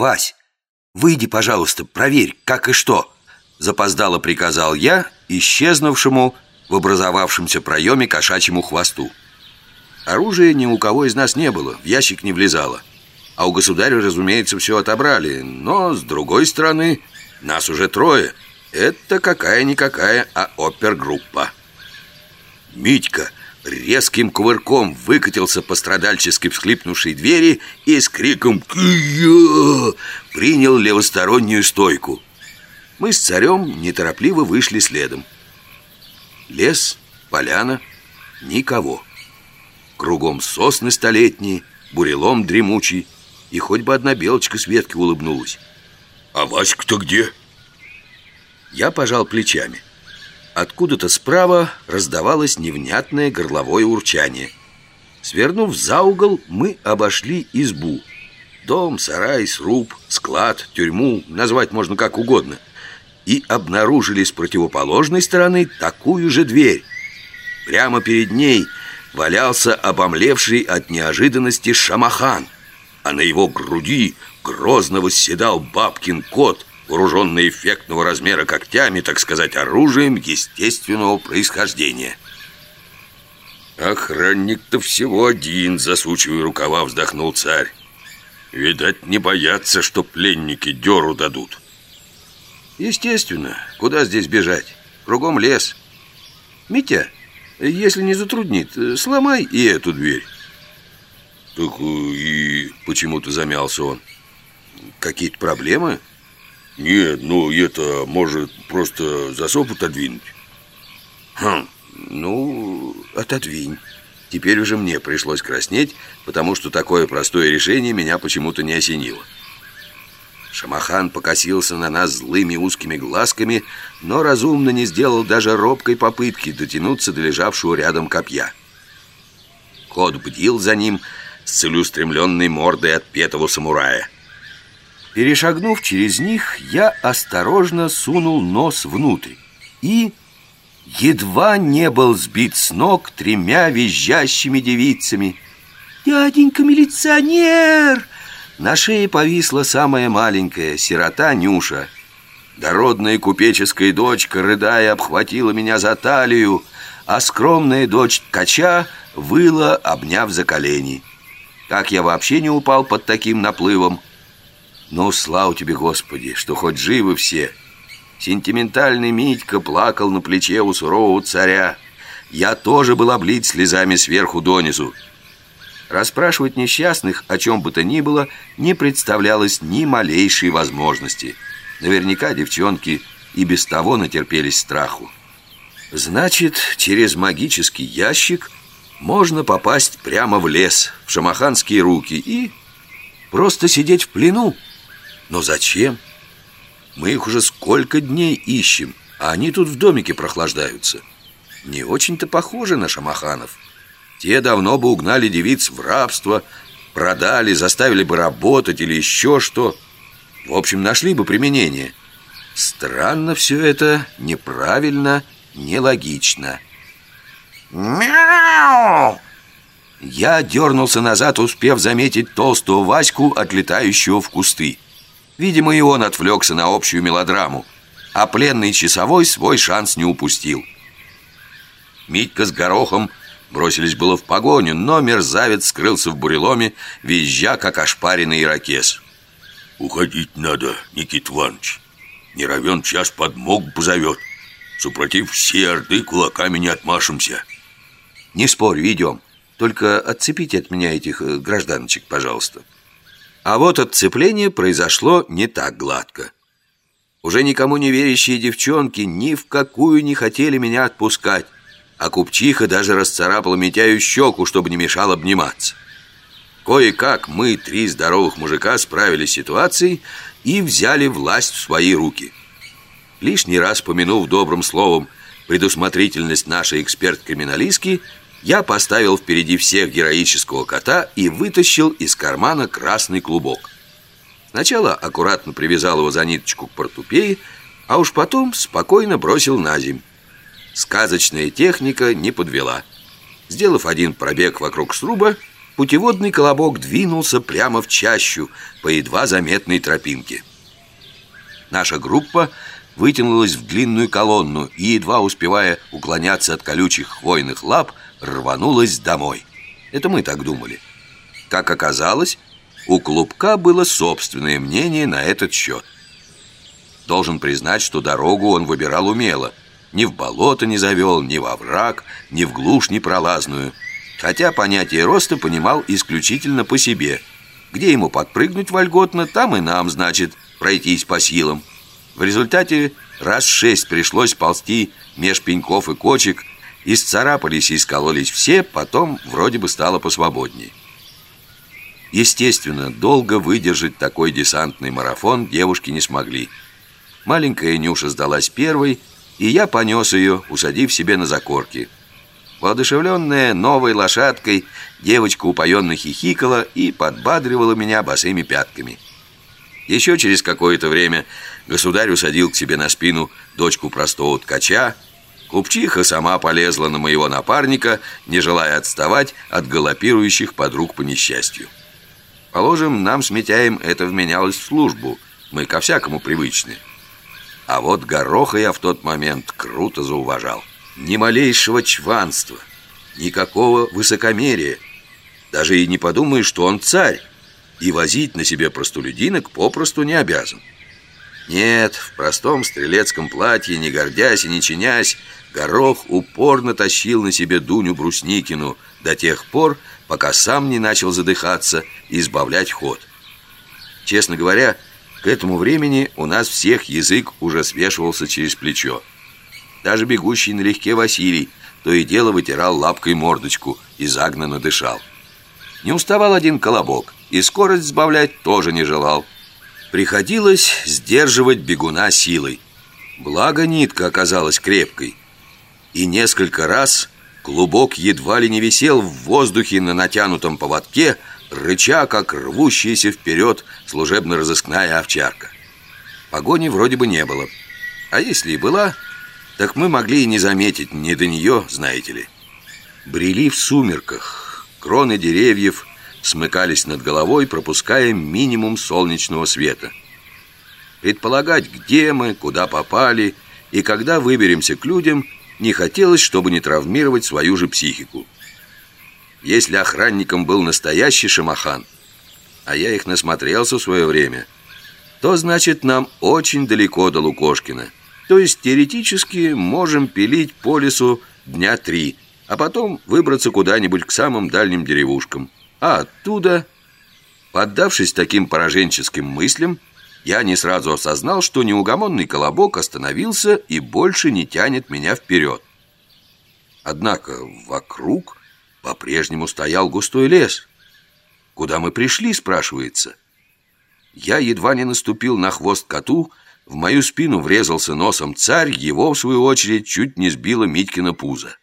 Вась, выйди, пожалуйста, проверь, как и что Запоздало приказал я исчезнувшему в образовавшемся проеме кошачьему хвосту. Оружия ни у кого из нас не было, в ящик не влезало. А у государя, разумеется, все отобрали. Но, с другой стороны, нас уже трое. Это какая-никакая, а опергруппа. Митька резким кувырком выкатился по страдальчески всхлипнувшей двери и с криком «Кия!» принял левостороннюю стойку. Мы с царем неторопливо вышли следом. Лес, поляна, никого. Кругом сосны столетние, бурелом дремучий, и хоть бы одна белочка с ветки улыбнулась. «А Васька-то где?» Я пожал плечами. Откуда-то справа раздавалось невнятное горловое урчание. Свернув за угол, мы обошли избу. Дом, сарай, сруб, склад, тюрьму, назвать можно как угодно. И обнаружили с противоположной стороны такую же дверь. Прямо перед ней валялся обомлевший от неожиданности шамахан, а на его груди грозно восседал бабкин кот – вооруженный эффектного размера когтями, так сказать, оружием естественного происхождения. Охранник-то всего один, засучивая рукава, вздохнул царь. Видать, не боятся, что пленники дёру дадут. Естественно, куда здесь бежать? Кругом лес. Митя, если не затруднит, сломай и эту дверь. Так э, и почему-то замялся он. Какие-то проблемы? Нет, ну это может просто засов отодвинуть. Хм, ну, отодвинь. Теперь уже мне пришлось краснеть, потому что такое простое решение меня почему-то не осенило. Шамахан покосился на нас злыми узкими глазками, но разумно не сделал даже робкой попытки дотянуться до лежавшего рядом копья. Кот бдил за ним с целеустремленной мордой отпетого самурая – Перешагнув через них, я осторожно сунул нос внутрь и едва не был сбит с ног тремя визжащими девицами. «Дяденька милиционер!» На шее повисла самая маленькая, сирота Нюша. Дородная купеческая дочка, рыдая, обхватила меня за талию, а скромная дочь ткача выла, обняв за колени. Как я вообще не упал под таким наплывом, ну, слава тебе, Господи, что хоть живы все. Сентиментальный Митька плакал на плече у сурового царя. Я тоже был облит слезами сверху донизу. Расспрашивать несчастных о чем бы то ни было не представлялось ни малейшей возможности. Наверняка девчонки и без того натерпелись страху. Значит, через магический ящик можно попасть прямо в лес, в шамаханские руки и просто сидеть в плену. Но зачем? Мы их уже сколько дней ищем, а они тут в домике прохлаждаются. Не очень-то похожи на шамаханов. Те давно бы угнали девиц в рабство, продали, заставили бы работать или еще что. В общем, нашли бы применение. Странно все это, неправильно, нелогично. «Мяу!» Я дернулся назад, успев заметить толстого Ваську, отлетающего в кусты. Видимо, и он отвлекся на общую мелодраму, а пленный часовой свой шанс не упустил. Митька с горохом бросились было в погоню, но мерзавец скрылся в буреломе, визжа, как ошпаренный ирокез. «Уходить надо, Никит Иванович. Не равен час подмог позовет. Супротив все орды кулаками не отмашемся». «Не спорь, идем. Только отцепите от меня этих э, гражданочек, пожалуйста». А вот отцепление произошло не так гладко. Уже никому не верящие девчонки ни в какую не хотели меня отпускать, а купчиха даже расцарапала Митяю щеку, чтобы не мешал обниматься. Кое-как мы, три здоровых мужика, справились с ситуацией и взяли власть в свои руки. Лишний раз помянув добрым словом предусмотрительность нашей эксперт-криминалистки, я поставил впереди всех героического кота и вытащил из кармана красный клубок. Сначала аккуратно привязал его за ниточку к портупее, а уж потом спокойно бросил на земь. Сказочная техника не подвела. Сделав один пробег вокруг сруба, путеводный колобок двинулся прямо в чащу по едва заметной тропинке. Наша группа вытянулась в длинную колонну и, едва успевая уклоняться от колючих хвойных лап, рванулась домой. Это мы так думали. Как оказалось, у Клубка было собственное мнение на этот счет. Должен признать, что дорогу он выбирал умело. Ни в болото не завел, ни во враг, ни в глушь непролазную. Хотя понятие роста понимал исключительно по себе. Где ему подпрыгнуть вольготно, там и нам, значит, пройтись по силам. В результате раз шесть пришлось ползти меж пеньков и кочек, исцарапались и скололись все, потом вроде бы стало посвободнее. Естественно, долго выдержать такой десантный марафон девушки не смогли. Маленькая Нюша сдалась первой, и я понес ее, усадив себе на закорки. Воодушевленная новой лошадкой, девочка упоенно хихикала и подбадривала меня босыми пятками. Еще через какое-то время государь усадил к себе на спину дочку простого ткача, Купчиха сама полезла на моего напарника, не желая отставать от галопирующих подруг по несчастью. Положим, нам с Митяем это вменялось в службу. Мы ко всякому привычны. А вот Гороха я в тот момент круто зауважал. Ни малейшего чванства, никакого высокомерия. Даже и не подумаешь, что он царь. И возить на себе простолюдинок попросту не обязан. Нет, в простом стрелецком платье, не гордясь и не чинясь, Горох упорно тащил на себе Дуню Брусникину до тех пор, пока сам не начал задыхаться и избавлять ход. Честно говоря, к этому времени у нас всех язык уже свешивался через плечо. Даже бегущий налегке Василий то и дело вытирал лапкой мордочку и загнанно дышал. Не уставал один колобок, и скорость сбавлять тоже не желал. Приходилось сдерживать бегуна силой. Благо нитка оказалась крепкой. И несколько раз клубок едва ли не висел в воздухе на натянутом поводке, рыча, как рвущаяся вперед служебно-розыскная овчарка. Погони вроде бы не было. А если и была, так мы могли и не заметить не до нее, знаете ли. Брели в сумерках, кроны деревьев смыкались над головой, пропуская минимум солнечного света. Предполагать, где мы, куда попали и когда выберемся к людям, не хотелось, чтобы не травмировать свою же психику. Если охранником был настоящий шамахан, а я их насмотрелся в свое время, то значит нам очень далеко до Лукошкина. То есть теоретически можем пилить по лесу дня три, а потом выбраться куда-нибудь к самым дальним деревушкам. А оттуда, поддавшись таким пораженческим мыслям, я не сразу осознал, что неугомонный колобок остановился и больше не тянет меня вперед. Однако вокруг по-прежнему стоял густой лес. «Куда мы пришли?» – спрашивается. Я едва не наступил на хвост коту, в мою спину врезался носом царь, его, в свою очередь, чуть не сбило Митькина пузо.